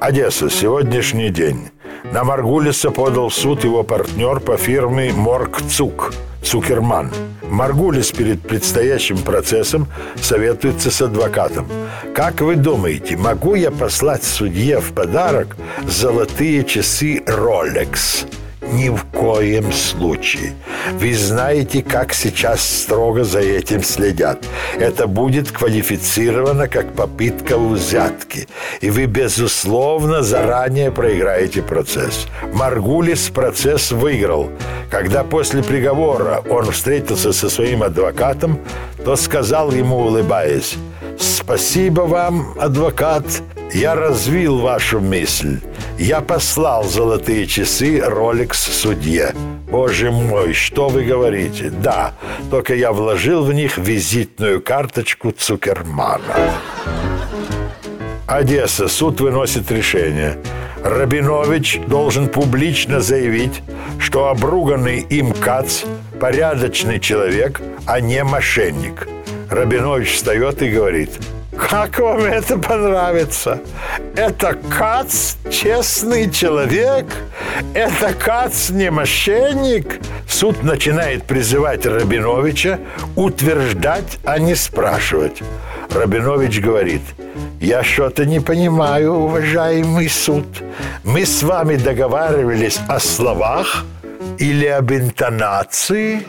Одесса, сегодняшний день. На Маргулиса подал в суд его партнер по фирме Морг Цук, Цукерман. Маргулис перед предстоящим процессом советуется с адвокатом. Как вы думаете, могу я послать судье в подарок золотые часы Rolex? Ни в коем случае. Вы знаете, как сейчас строго за этим следят. Это будет квалифицировано как попытка взятки. И вы, безусловно, заранее проиграете процесс. Маргулис процесс выиграл. Когда после приговора он встретился со своим адвокатом, то сказал ему, улыбаясь, «Спасибо вам, адвокат, я развил вашу мысль. Я послал золотые часы Rolex судье. Боже мой, что вы говорите? Да, только я вложил в них визитную карточку Цукермана. Одесса. Суд выносит решение. Рабинович должен публично заявить, что обруганный им Кац – порядочный человек, а не мошенник. Рабинович встает и говорит – как вам это понравится? Это Кац честный человек? Это Кац не мошенник? Суд начинает призывать Рабиновича утверждать, а не спрашивать. Рабинович говорит, я что-то не понимаю, уважаемый суд. Мы с вами договаривались о словах или об интонации?